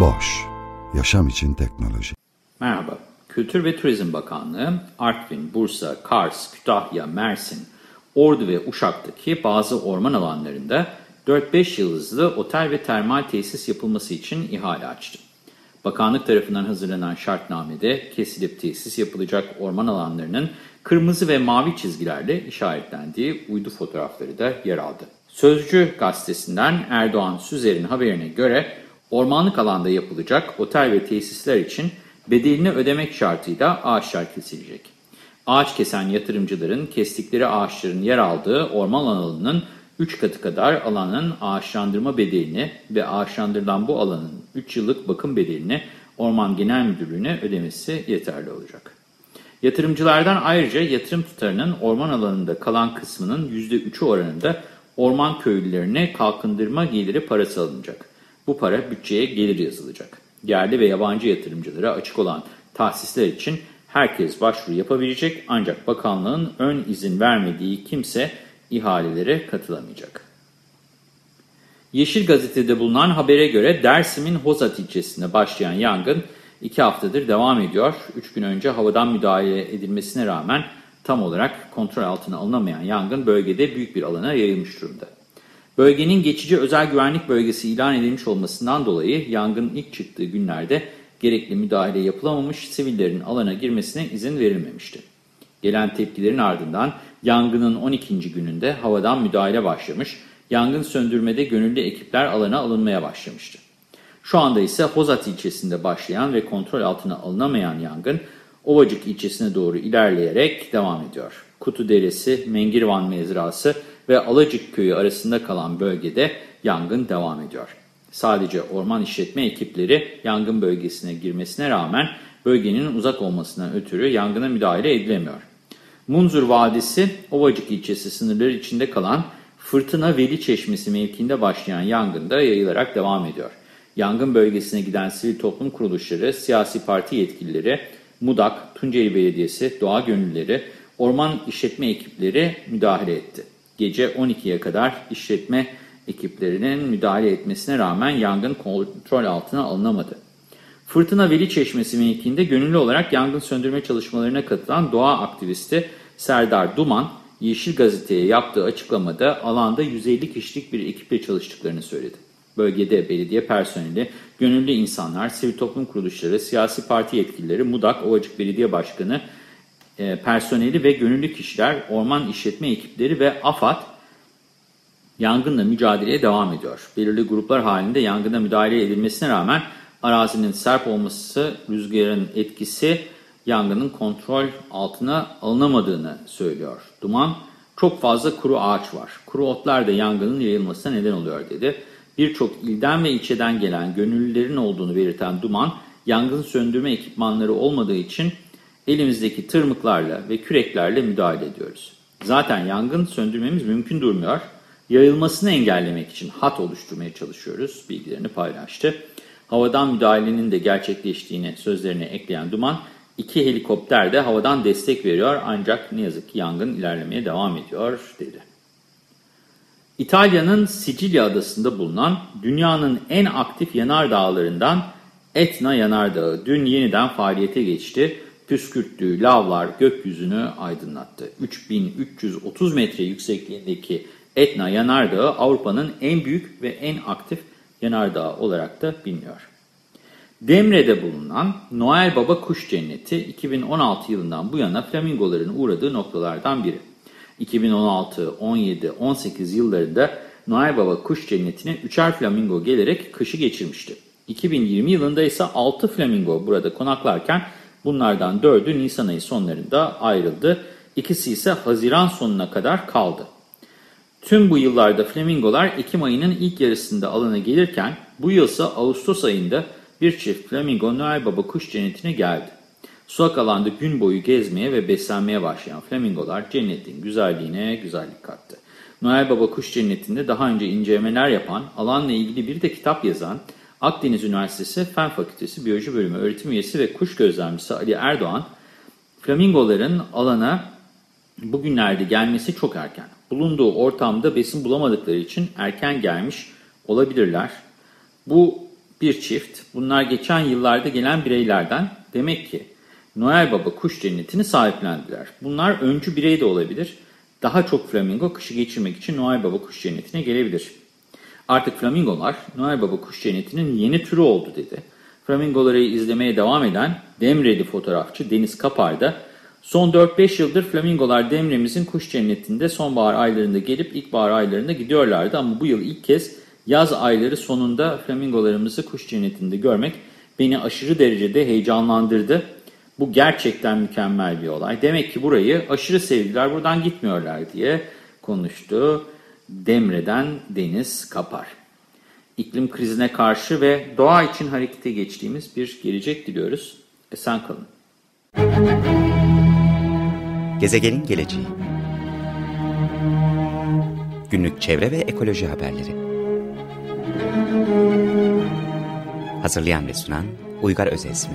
Boş, yaşam için teknoloji. Merhaba, Kültür ve Turizm Bakanlığı, Artvin, Bursa, Kars, Kütahya, Mersin, Ordu ve Uşak'taki bazı orman alanlarında 4-5 yıldızlı otel ve termal tesis yapılması için ihale açtı. Bakanlık tarafından hazırlanan şartnamede kesilip tesis yapılacak orman alanlarının kırmızı ve mavi çizgilerle işaretlendiği uydu fotoğrafları da yer aldı. Sözcü gazetesinden Erdoğan Süzer'in haberine göre ormanlık alanda yapılacak otel ve tesisler için bedelini ödemek şartıyla ağaçlar kesilecek. Ağaç kesen yatırımcıların kestikleri ağaçların yer aldığı orman alanının 3 katı kadar alanın ağaçlandırma bedelini ve ağaçlandırılan bu alanın 3 yıllık bakım bedelini Orman Genel Müdürlüğü'ne ödemesi yeterli olacak. Yatırımcılardan ayrıca yatırım tutarının orman alanında kalan kısmının %3'ü oranında orman köylülerine kalkındırma geliri parası alınacak. Bu para bütçeye gelir yazılacak. Yerli ve yabancı yatırımcılara açık olan tahsisler için herkes başvuru yapabilecek ancak bakanlığın ön izin vermediği kimse ihalelere katılamayacak. Yeşil Gazete'de bulunan habere göre Dersim'in Hozat ilçesinde başlayan yangın 2 haftadır devam ediyor. 3 gün önce havadan müdahale edilmesine rağmen tam olarak kontrol altına alınamayan yangın bölgede büyük bir alana yayılmış durumda. Bölgenin geçici özel güvenlik bölgesi ilan edilmiş olmasından dolayı yangının ilk çıktığı günlerde gerekli müdahale yapılamamış, sivillerin alana girmesine izin verilmemişti. Gelen tepkilerin ardından yangının 12. gününde havadan müdahale başlamış, yangın söndürmede gönüllü ekipler alana alınmaya başlamıştı. Şu anda ise Hozat ilçesinde başlayan ve kontrol altına alınamayan yangın Ovacık ilçesine doğru ilerleyerek devam ediyor. Kutu Deresi, Mengirvan Mezrası ve Alacık Köyü arasında kalan bölgede yangın devam ediyor. Sadece orman işletme ekipleri yangın bölgesine girmesine rağmen bölgenin uzak olmasına ötürü yangına müdahale edilemiyor. Munzur Vadisi, Ovacık ilçesi sınırları içinde kalan Fırtına Veli Çeşmesi mevkiinde başlayan yangında yayılarak devam ediyor. Yangın bölgesine giden sivil toplum kuruluşları, siyasi parti yetkilileri, MUDAK, Tunceli Belediyesi, doğa gönüllüleri, orman işletme ekipleri müdahale etti. Gece 12'ye kadar işletme ekiplerinin müdahale etmesine rağmen yangın kontrol altına alınamadı. Fırtına Veli Çeşmesi mevkiinde gönüllü olarak yangın söndürme çalışmalarına katılan doğa aktivisti Serdar Duman, Yeşil Gazete'ye yaptığı açıklamada alanda 150 kişilik bir ekiple çalıştıklarını söyledi. Bölgede belediye personeli, gönüllü insanlar, sivil toplum kuruluşları, siyasi parti yetkilileri, MUDAK, Ovacık Belediye Başkanı, e, personeli ve gönüllü kişiler, orman işletme ekipleri ve AFAD yangınla mücadeleye devam ediyor. Belirli gruplar halinde yangına müdahale edilmesine rağmen arazinin serp olması, rüzgarın etkisi yangının kontrol altına alınamadığını söylüyor. Duman, çok fazla kuru ağaç var. Kuru otlar da yangının yayılmasına neden oluyor dedi. Birçok ilden ve ilçeden gelen gönüllülerin olduğunu belirten Duman, yangın söndürme ekipmanları olmadığı için elimizdeki tırmıklarla ve küreklerle müdahale ediyoruz. Zaten yangın söndürmemiz mümkün durmuyor. Yayılmasını engellemek için hat oluşturmaya çalışıyoruz bilgilerini paylaştı. Havadan müdahalenin de gerçekleştiğini sözlerine ekleyen Duman, iki helikopter de havadan destek veriyor ancak ne yazık ki yangın ilerlemeye devam ediyor dedi. İtalya'nın Sicilya adasında bulunan dünyanın en aktif yanardağlarından Etna Yanardağı dün yeniden faaliyete geçti. Püskürttüğü lavlar gökyüzünü aydınlattı. 3330 metre yüksekliğindeki Etna Yanardağı Avrupa'nın en büyük ve en aktif yanardağı olarak da biliniyor. Demre'de bulunan Noel Baba Kuş Cenneti 2016 yılından bu yana flamingoların uğradığı noktalardan biri. 2016, 17, 18 yıllarında Noel Baba Kuş Cenneti'ne üçer flamingo gelerek kışı geçirmişti. 2020 yılında ise 6 flamingo burada konaklarken bunlardan 4'ü Nisan ayı sonlarında ayrıldı. İkisi ise Haziran sonuna kadar kaldı. Tüm bu yıllarda flamingolar Ekim ayının ilk yarısında alana gelirken bu yılsa Ağustos ayında bir çift flamingo Noel Baba kuş cennetine geldi. Sulak alanda gün boyu gezmeye ve beslenmeye başlayan flamingolar cennetin güzelliğine güzellik kattı. Noel Baba kuş cennetinde daha önce incelemeler yapan, alanla ilgili bir de kitap yazan Akdeniz Üniversitesi Fen Fakültesi Biyoloji Bölümü öğretim üyesi ve kuş gözlemcisi Ali Erdoğan, flamingoların alana bugünlerde gelmesi çok erken. Bulunduğu ortamda besin bulamadıkları için erken gelmiş olabilirler. Bu bir çift. Bunlar geçen yıllarda gelen bireylerden demek ki Noel Baba kuş cennetini sahiplendiler. Bunlar öncü birey de olabilir. Daha çok flamingo kışı geçirmek için Noel Baba kuş cennetine gelebilir. Artık flamingolar Noel Baba kuş cennetinin yeni türü oldu dedi. Flamingoları izlemeye devam eden Demreli fotoğrafçı Deniz Kapar da son 4-5 yıldır flamingolar Demre'mizin kuş cennetinde sonbahar aylarında gelip ilkbahar aylarında gidiyorlardı. Ama bu yıl ilk kez yaz ayları sonunda flamingolarımızı kuş cennetinde görmek beni aşırı derecede heyecanlandırdı. Bu gerçekten mükemmel bir olay. Demek ki burayı aşırı sevdiler, buradan gitmiyorlar diye konuştu. Demre'den Deniz Kapar. İklim krizine karşı ve doğa için harekete geçtiğimiz bir gelecek diliyoruz. Esen kalın. Gezegenin geleceği Günlük çevre ve ekoloji haberleri Hazırlayan ve sunan Uygar Özesmi